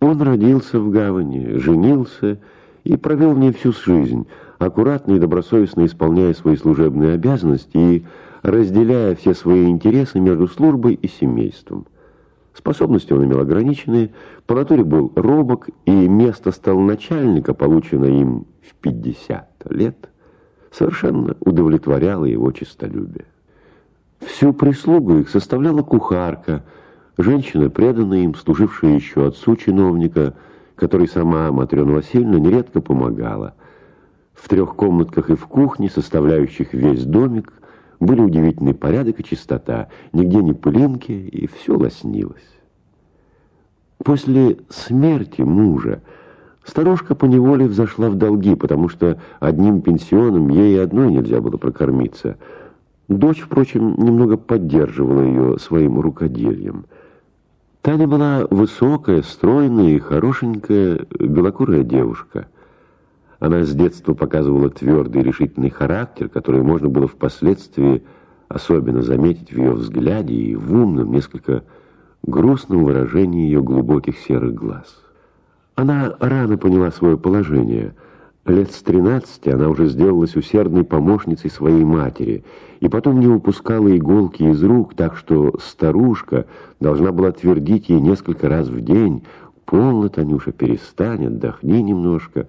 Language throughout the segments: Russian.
Он родился в гавани, женился и провел в ней всю жизнь, аккуратно и добросовестно исполняя свои служебные обязанности и разделяя все свои интересы между службой и семейством. Способности он имел ограниченные, по натуре был робок, и место стал начальника, полученное им в 50 лет, совершенно удовлетворяло его честолюбие. Всю прислугу их составляла кухарка, женщина, преданная им, служившая еще отцу чиновника, который сама Матрена Васильевна нередко помогала. В трех комнатках и в кухне, составляющих весь домик, были удивительный порядок и чистота, нигде не пылинки, и все лоснилось. После смерти мужа старушка поневоле взошла в долги, потому что одним пенсионом ей одной нельзя было прокормиться. Дочь, впрочем, немного поддерживала ее своим рукоделием. Таня была высокая, стройная и хорошенькая белокурая девушка – она с детства показывала твердый и решительный характер, который можно было впоследствии особенно заметить в ее взгляде и в умном, несколько грустном выражении ее глубоких серых глаз. Она рано поняла свое положение. Лет с тринадцати она уже сделалась усердной помощницей своей матери, и потом не упускала иголки из рук, так что старушка должна была твердить ей несколько раз в день «Полно, Танюша, перестань, отдохни немножко»,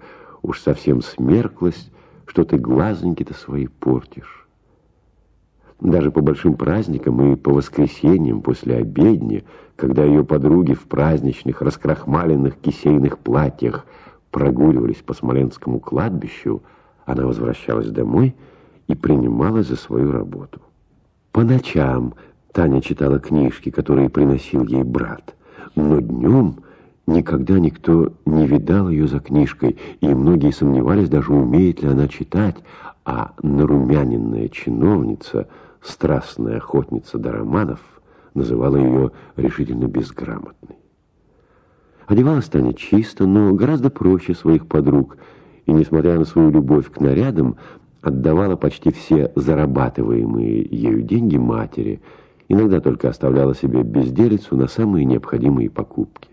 Уж совсем смерклась, что ты глазоньки-то свои портишь. Даже по большим праздникам и по воскресеньям после обедни, когда ее подруги в праздничных раскрахмаленных кисейных платьях прогуливались по Смоленскому кладбищу, она возвращалась домой и принималась за свою работу. По ночам Таня читала книжки, которые приносил ей брат, но днем Никогда никто не видал ее за книжкой, и многие сомневались, даже умеет ли она читать, а нарумяненная чиновница, страстная охотница до романов, называла ее решительно безграмотной. Одевалась Таня чисто, но гораздо проще своих подруг, и, несмотря на свою любовь к нарядам, отдавала почти все зарабатываемые ею деньги матери, иногда только оставляла себе безделицу на самые необходимые покупки.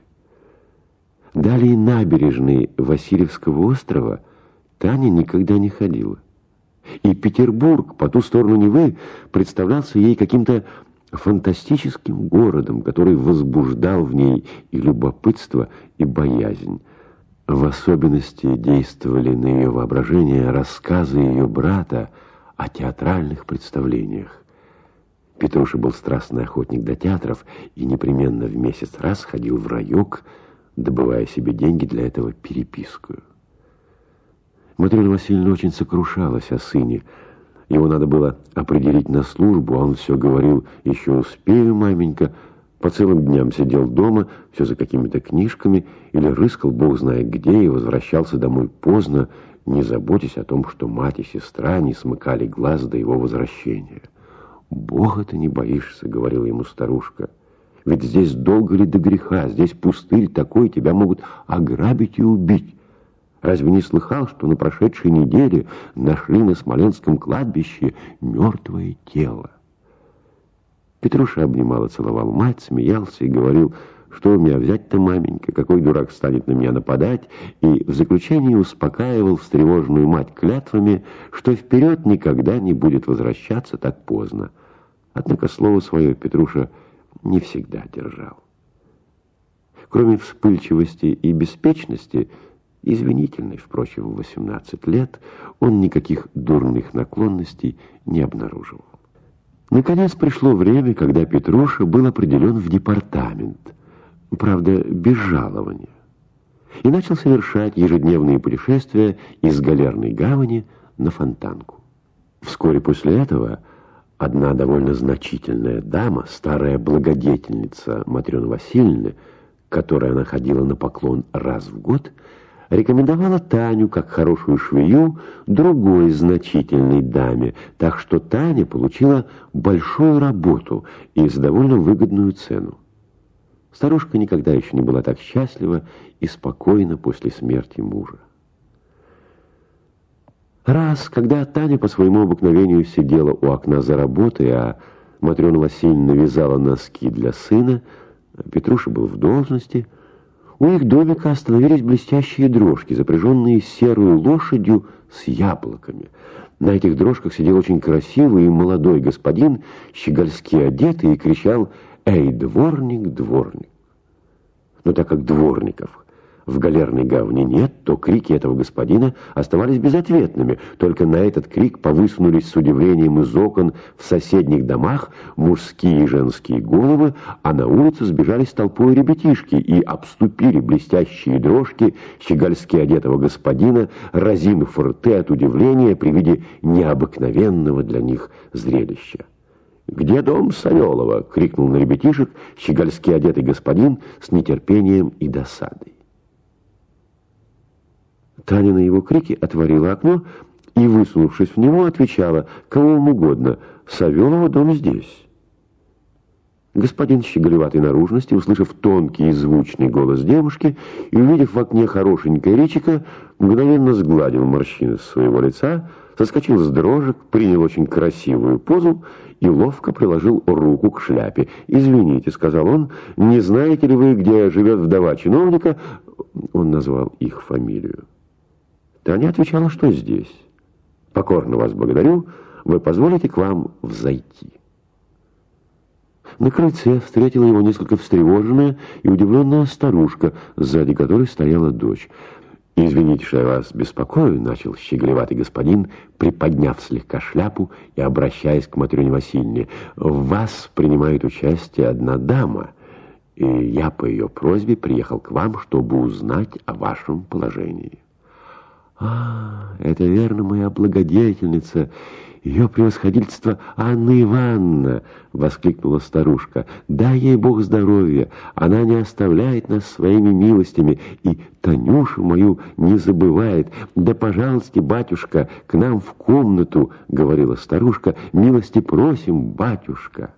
Далее набережной Васильевского острова Таня никогда не ходила. И Петербург по ту сторону Невы представлялся ей каким-то фантастическим городом, который возбуждал в ней и любопытство, и боязнь. В особенности действовали на ее воображение рассказы ее брата о театральных представлениях. Петруша был страстный охотник до театров и непременно в месяц раз ходил в райок, добывая себе деньги для этого перепискую. Матрена Васильевна очень сокрушалась о сыне. Его надо было определить на службу, а он все говорил, еще успею, маменька. По целым дням сидел дома, все за какими-то книжками, или рыскал бог знает где, и возвращался домой поздно, не заботясь о том, что мать и сестра не смыкали глаз до его возвращения. «Бога ты не боишься», — говорила ему старушка. Ведь здесь долго ли до греха, здесь пустырь такой, тебя могут ограбить и убить. Разве не слыхал, что на прошедшей неделе нашли на Смоленском кладбище мертвое тело? Петруша обнимал и целовал мать, смеялся и говорил, что у меня взять-то, маменька, какой дурак станет на меня нападать, и в заключении успокаивал встревоженную мать клятвами, что вперед никогда не будет возвращаться так поздно. Однако слово свое Петруша не всегда держал. Кроме вспыльчивости и беспечности, извинительной, впрочем, в 18 лет, он никаких дурных наклонностей не обнаруживал. Наконец пришло время, когда Петруша был определен в департамент, правда, без жалования, и начал совершать ежедневные путешествия из Галерной гавани на Фонтанку. Вскоре после этого Одна довольно значительная дама, старая благодетельница Матрёны Васильевны, которой она ходила на поклон раз в год, рекомендовала Таню как хорошую швею другой значительной даме, так что Таня получила большую работу и за довольно выгодную цену. Старушка никогда еще не была так счастлива и спокойна после смерти мужа. Раз, когда Таня по своему обыкновению сидела у окна за работой, а Матрена Васильевна вязала носки для сына, Петруша был в должности, У их домика остановились блестящие дрожки, запряженные серую лошадью с яблоками. На этих дрожках сидел очень красивый и молодой господин, щегольски одетый, и кричал «Эй, дворник, дворник!». Но так как дворников в галерной гавни нет, то крики этого господина оставались безответными. Только на этот крик повысунулись с удивлением из окон в соседних домах мужские и женские головы, а на улицу сбежались толпой ребятишки и обступили блестящие дрожки щегольски одетого господина, разинув рты от удивления при виде необыкновенного для них зрелища. «Где дом Савелова?» — крикнул на ребятишек щегольски одетый господин с нетерпением и досадой. Таня на его крики отворила окно и, высунувшись в него, отвечала «Кого вам угодно, Савелова дом здесь». Господин щеголеватой наружности, услышав тонкий и звучный голос девушки и увидев в окне хорошенькое речика, мгновенно сгладил морщины своего лица, соскочил с дрожек, принял очень красивую позу и ловко приложил руку к шляпе. «Извините», — сказал он, — «не знаете ли вы, где живет вдова чиновника?» Он назвал их фамилию. Таня отвечала, что здесь. «Покорно вас благодарю, вы позволите к вам взойти». На крыльце встретила его несколько встревоженная и удивленная старушка, сзади которой стояла дочь. «Извините, что я вас беспокою», — начал щеголеватый господин, приподняв слегка шляпу и обращаясь к Матрёне Васильевне. «В вас принимает участие одна дама, и я по ее просьбе приехал к вам, чтобы узнать о вашем положении». «А, это верно моя благодетельница, ее превосходительство Анна Ивановна!» — воскликнула старушка. «Дай ей Бог здоровья, она не оставляет нас своими милостями и Танюшу мою не забывает. Да, пожалуйста, батюшка, к нам в комнату!» — говорила старушка. «Милости просим, батюшка!»